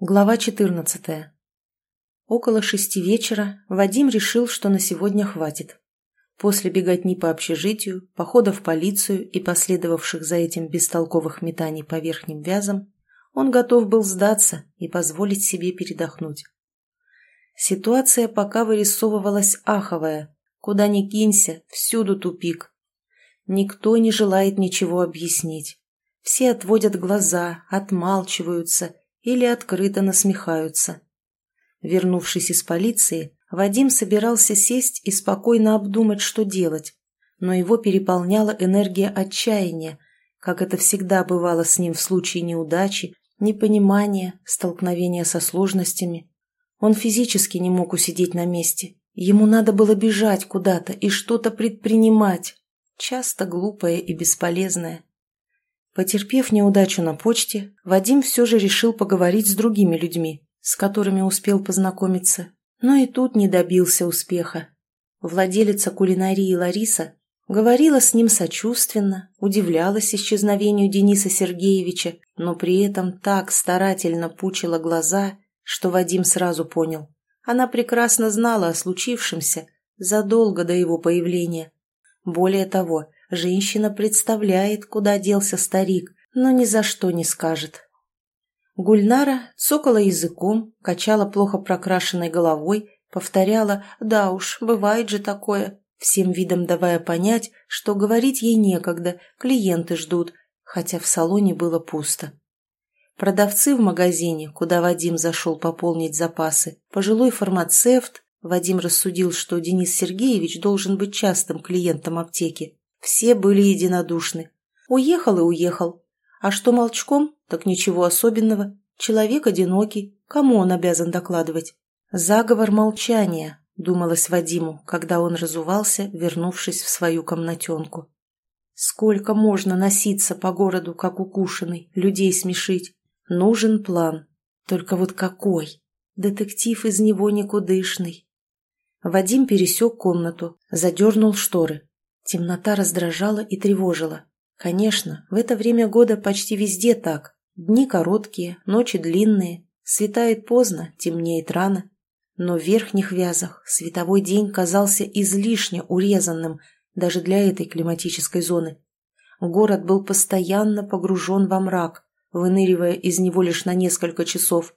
Глава 14. Около шести вечера Вадим решил, что на сегодня хватит. После беготни по общежитию, похода в полицию и последовавших за этим бестолковых метаний по верхним вязам, он готов был сдаться и позволить себе передохнуть. Ситуация пока вырисовывалась аховая. Куда ни кинься, всюду тупик. Никто не желает ничего объяснить. Все отводят глаза, отмалчиваются – или открыто насмехаются. Вернувшись из полиции, Вадим собирался сесть и спокойно обдумать, что делать, но его переполняла энергия отчаяния, как это всегда бывало с ним в случае неудачи, непонимания, столкновения со сложностями. Он физически не мог усидеть на месте. Ему надо было бежать куда-то и что-то предпринимать, часто глупое и бесполезное. Потерпев неудачу на почте, Вадим все же решил поговорить с другими людьми, с которыми успел познакомиться, но и тут не добился успеха. Владелица кулинарии Лариса говорила с ним сочувственно, удивлялась исчезновению Дениса Сергеевича, но при этом так старательно пучила глаза, что Вадим сразу понял. Она прекрасно знала о случившемся задолго до его появления. Более того, Женщина представляет, куда делся старик, но ни за что не скажет. Гульнара цокала языком, качала плохо прокрашенной головой, повторяла «да уж, бывает же такое», всем видом давая понять, что говорить ей некогда, клиенты ждут, хотя в салоне было пусто. Продавцы в магазине, куда Вадим зашел пополнить запасы, пожилой фармацевт, Вадим рассудил, что Денис Сергеевич должен быть частым клиентом аптеки, все были единодушны. Уехал и уехал. А что молчком, так ничего особенного. Человек одинокий, кому он обязан докладывать? Заговор молчания, думалось Вадиму, когда он разувался, вернувшись в свою комнатенку. Сколько можно носиться по городу, как укушенный, людей смешить? Нужен план. Только вот какой? Детектив из него никудышный. Вадим пересек комнату, задернул шторы. Темнота раздражала и тревожила. Конечно, в это время года почти везде так. Дни короткие, ночи длинные, светает поздно, темнеет рано. Но в верхних вязах световой день казался излишне урезанным даже для этой климатической зоны. Город был постоянно погружен во мрак, выныривая из него лишь на несколько часов.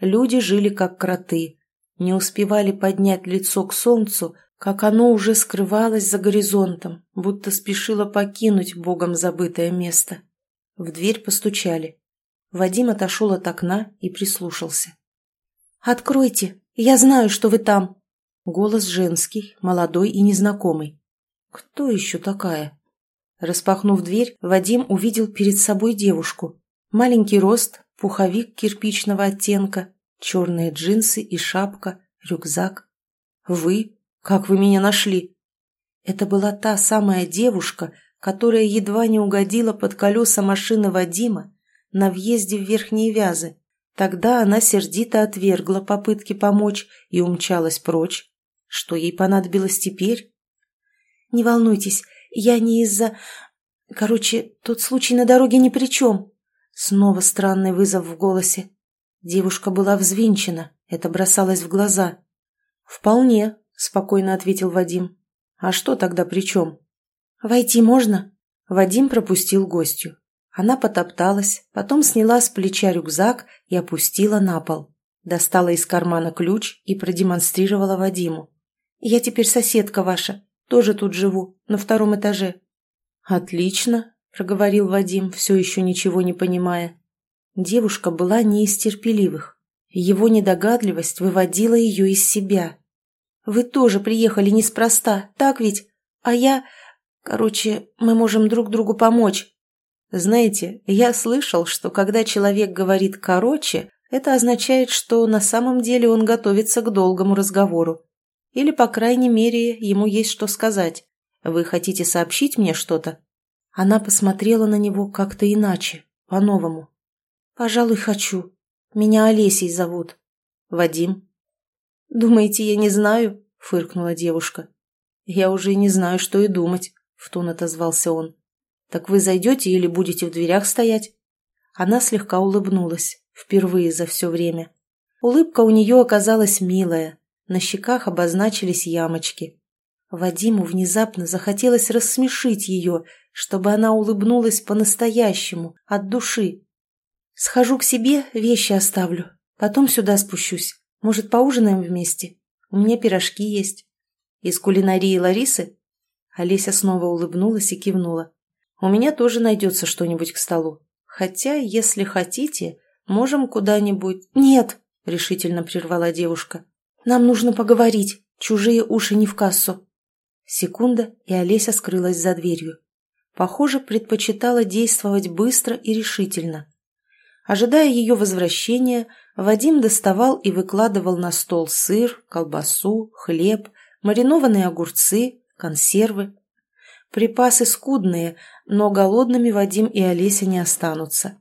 Люди жили как кроты, не успевали поднять лицо к солнцу, как оно уже скрывалось за горизонтом, будто спешило покинуть богом забытое место. В дверь постучали. Вадим отошел от окна и прислушался. «Откройте! Я знаю, что вы там!» Голос женский, молодой и незнакомый. «Кто еще такая?» Распахнув дверь, Вадим увидел перед собой девушку. Маленький рост, пуховик кирпичного оттенка, черные джинсы и шапка, рюкзак. «Вы?» «Как вы меня нашли?» Это была та самая девушка, которая едва не угодила под колеса машины Вадима на въезде в Верхние Вязы. Тогда она сердито отвергла попытки помочь и умчалась прочь. Что ей понадобилось теперь? «Не волнуйтесь, я не из-за... Короче, тот случай на дороге ни при чем». Снова странный вызов в голосе. Девушка была взвинчена, это бросалось в глаза. «Вполне», — спокойно ответил Вадим. «А что тогда при чем?» «Войти можно?» Вадим пропустил гостью. Она потопталась, потом сняла с плеча рюкзак и опустила на пол. Достала из кармана ключ и продемонстрировала Вадиму. «Я теперь соседка ваша, тоже тут живу, на втором этаже». «Отлично», — проговорил Вадим, все еще ничего не понимая. Девушка была не из терпеливых. Его недогадливость выводила ее из себя. Вы тоже приехали неспроста, так ведь? А я... Короче, мы можем друг другу помочь. Знаете, я слышал, что когда человек говорит «короче», это означает, что на самом деле он готовится к долгому разговору. Или, по крайней мере, ему есть что сказать. Вы хотите сообщить мне что-то? Она посмотрела на него как-то иначе, по-новому. «Пожалуй, хочу. Меня Олесей зовут. Вадим. «Думаете, я не знаю?» — фыркнула девушка. «Я уже не знаю, что и думать», — в тон отозвался он. «Так вы зайдете или будете в дверях стоять?» Она слегка улыбнулась, впервые за все время. Улыбка у нее оказалась милая, на щеках обозначились ямочки. Вадиму внезапно захотелось рассмешить ее, чтобы она улыбнулась по-настоящему, от души. «Схожу к себе, вещи оставлю, потом сюда спущусь. Может, поужинаем вместе? У меня пирожки есть». «Из кулинарии Ларисы?» Олеся снова улыбнулась и кивнула. «У меня тоже найдется что-нибудь к столу. Хотя, если хотите, можем куда-нибудь...» «Нет!» — решительно прервала девушка. «Нам нужно поговорить. Чужие уши не в кассу». Секунда, и Олеся скрылась за дверью. Похоже, предпочитала действовать быстро и решительно. Ожидая ее возвращения, Вадим доставал и выкладывал на стол сыр, колбасу, хлеб, маринованные огурцы, консервы. Припасы скудные, но голодными Вадим и Олеся не останутся.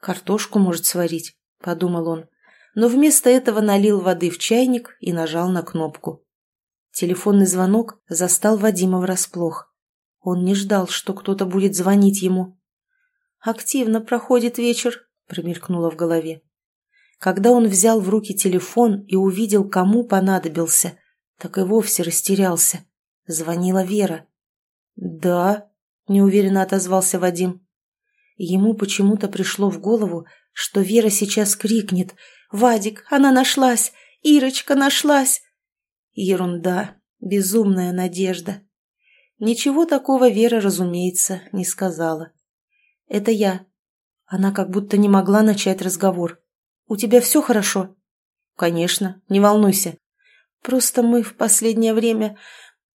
«Картошку может сварить», — подумал он, но вместо этого налил воды в чайник и нажал на кнопку. Телефонный звонок застал Вадима врасплох. Он не ждал, что кто-то будет звонить ему. «Активно проходит вечер», — промелькнуло в голове. Когда он взял в руки телефон и увидел, кому понадобился, так и вовсе растерялся. Звонила Вера. «Да», — неуверенно отозвался Вадим. Ему почему-то пришло в голову, что Вера сейчас крикнет «Вадик, она нашлась! Ирочка нашлась!» Ерунда, безумная надежда. Ничего такого Вера, разумеется, не сказала. «Это я». Она как будто не могла начать разговор. «У тебя все хорошо?» «Конечно, не волнуйся. Просто мы в последнее время...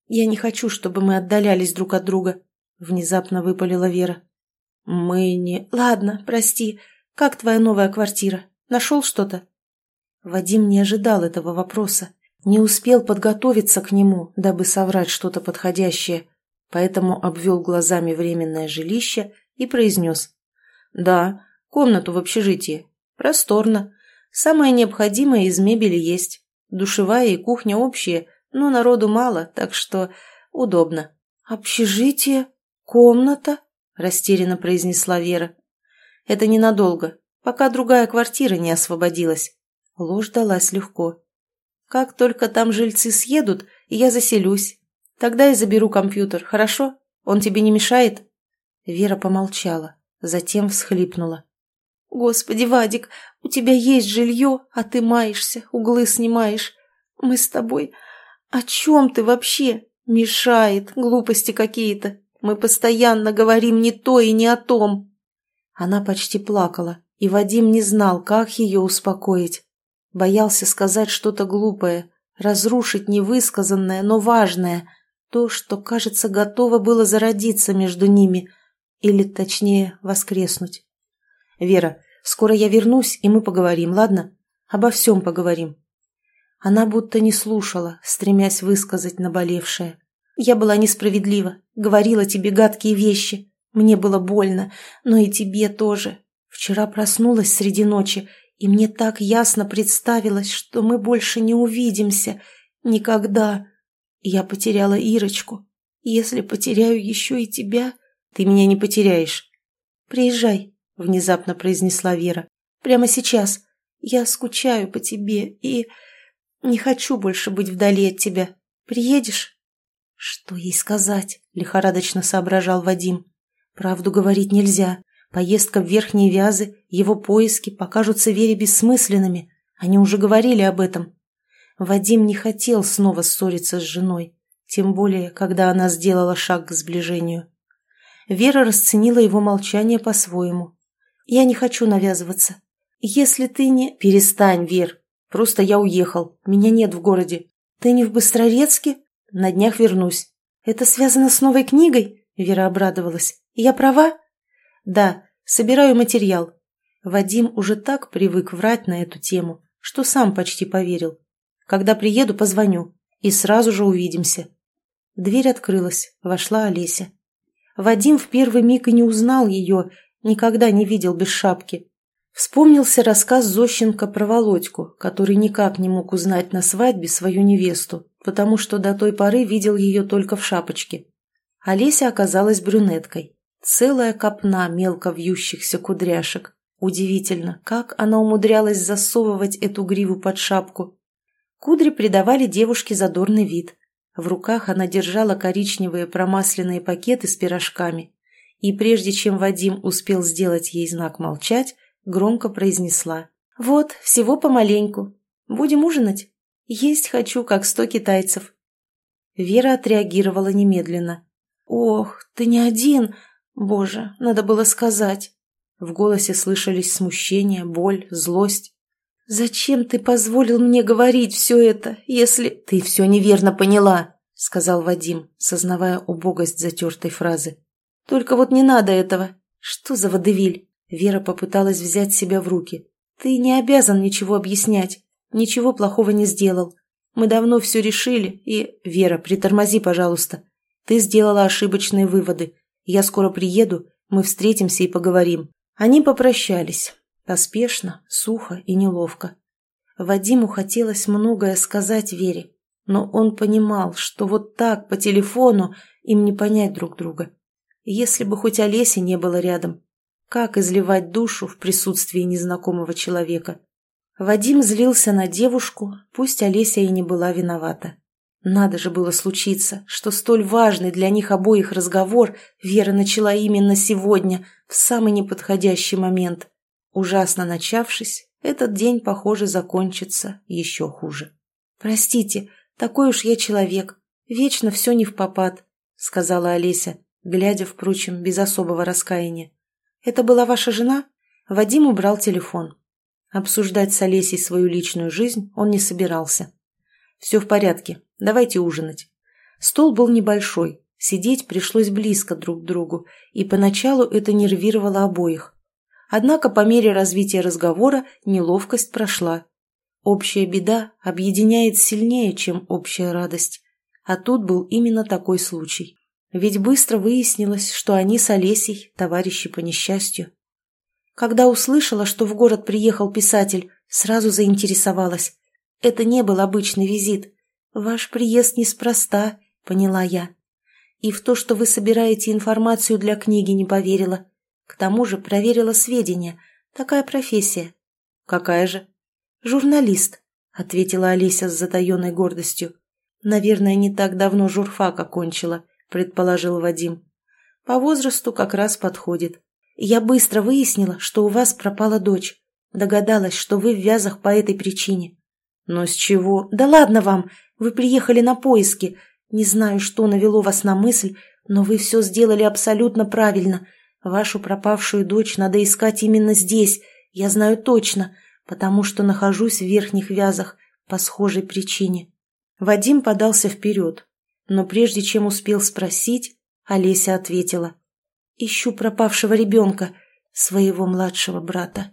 Я не хочу, чтобы мы отдалялись друг от друга», — внезапно выпалила Вера. «Мы не...» «Ладно, прости. Как твоя новая квартира? Нашел что-то?» Вадим не ожидал этого вопроса, не успел подготовиться к нему, дабы соврать что-то подходящее, поэтому обвел глазами временное жилище и произнес. «Да, комнату в общежитии. Просторно. Самое необходимое из мебели есть. Душевая и кухня общие, но народу мало, так что удобно. «Общежитие? Комната?» – растерянно произнесла Вера. «Это ненадолго, пока другая квартира не освободилась». Ложь далась легко. «Как только там жильцы съедут, я заселюсь. Тогда и заберу компьютер, хорошо? Он тебе не мешает?» Вера помолчала, затем всхлипнула. «Господи, Вадик, у тебя есть жилье, а ты маешься, углы снимаешь. Мы с тобой... О чем ты вообще? Мешает, глупости какие-то. Мы постоянно говорим не то и не о том». Она почти плакала, и Вадим не знал, как ее успокоить. Боялся сказать что-то глупое, разрушить невысказанное, но важное, то, что, кажется, готово было зародиться между ними, или, точнее, воскреснуть. «Вера, скоро я вернусь, и мы поговорим, ладно? Обо всем поговорим». Она будто не слушала, стремясь высказать наболевшее. «Я была несправедлива, говорила тебе гадкие вещи. Мне было больно, но и тебе тоже. Вчера проснулась среди ночи, и мне так ясно представилось, что мы больше не увидимся. Никогда. Я потеряла Ирочку. Если потеряю еще и тебя, ты меня не потеряешь. Приезжай, — внезапно произнесла Вера. «Прямо сейчас. Я скучаю по тебе и не хочу больше быть вдали от тебя. Приедешь?» «Что ей сказать?» — лихорадочно соображал Вадим. «Правду говорить нельзя. Поездка в Верхние Вязы, его поиски покажутся Вере бессмысленными. Они уже говорили об этом. Вадим не хотел снова ссориться с женой, тем более, когда она сделала шаг к сближению. Вера расценила его молчание по-своему. Я не хочу навязываться. Если ты не... Перестань, Вер. Просто я уехал. Меня нет в городе. Ты не в Быстрорецке? На днях вернусь. Это связано с новой книгой? Вера обрадовалась. Я права? Да, собираю материал. Вадим уже так привык врать на эту тему, что сам почти поверил. Когда приеду, позвоню. И сразу же увидимся. Дверь открылась. Вошла Олеся. Вадим в первый миг и не узнал ее, Никогда не видел без шапки. Вспомнился рассказ Зощенко про Володьку, который никак не мог узнать на свадьбе свою невесту, потому что до той поры видел ее только в шапочке. Олеся оказалась брюнеткой. Целая копна мелко вьющихся кудряшек. Удивительно, как она умудрялась засовывать эту гриву под шапку. Кудри придавали девушке задорный вид. В руках она держала коричневые промасленные пакеты с пирожками. И прежде чем Вадим успел сделать ей знак молчать, громко произнесла. «Вот, всего помаленьку. Будем ужинать? Есть хочу, как сто китайцев». Вера отреагировала немедленно. «Ох, ты не один! Боже, надо было сказать!» В голосе слышались смущение, боль, злость. «Зачем ты позволил мне говорить все это, если...» «Ты все неверно поняла», — сказал Вадим, сознавая убогость затертой фразы. «Только вот не надо этого. Что за водевиль?» Вера попыталась взять себя в руки. «Ты не обязан ничего объяснять. Ничего плохого не сделал. Мы давно все решили, и... Вера, притормози, пожалуйста. Ты сделала ошибочные выводы. Я скоро приеду, мы встретимся и поговорим. Они попрощались. Поспешно, сухо и неловко. Вадиму хотелось многое сказать Вере, но он понимал, что вот так, по телефону, им не понять друг друга. Если бы хоть Олеси не было рядом, как изливать душу в присутствии незнакомого человека? Вадим злился на девушку, пусть Олеся и не была виновата. Надо же было случиться, что столь важный для них обоих разговор Вера начала именно сегодня, в самый неподходящий момент. Ужасно начавшись, этот день, похоже, закончится еще хуже. «Простите, такой уж я человек, вечно все не в попад», — сказала Олеся, глядя, впрочем, без особого раскаяния. «Это была ваша жена?» Вадим убрал телефон. Обсуждать с Олесей свою личную жизнь он не собирался. «Все в порядке, давайте ужинать». Стол был небольшой, сидеть пришлось близко друг к другу, и поначалу это нервировало обоих. Однако по мере развития разговора неловкость прошла. Общая беда объединяет сильнее, чем общая радость. А тут был именно такой случай. Ведь быстро выяснилось, что они с Олесей товарищи по несчастью. Когда услышала, что в город приехал писатель, сразу заинтересовалась. Это не был обычный визит. Ваш приезд неспроста, поняла я. И в то, что вы собираете информацию для книги, не поверила. К тому же проверила сведения. Такая профессия. Какая же? Журналист, ответила Олеся с затаенной гордостью. Наверное, не так давно журфак окончила, предположил Вадим. По возрасту как раз подходит. Я быстро выяснила, что у вас пропала дочь. Догадалась, что вы в вязах по этой причине. Но с чего? Да ладно вам, вы приехали на поиски. Не знаю, что навело вас на мысль, но вы все сделали абсолютно правильно. Вашу пропавшую дочь надо искать именно здесь, я знаю точно, потому что нахожусь в верхних вязах по схожей причине. Вадим подался вперед, но прежде чем успел спросить, Олеся ответила. Ищу пропавшего ребенка, своего младшего брата.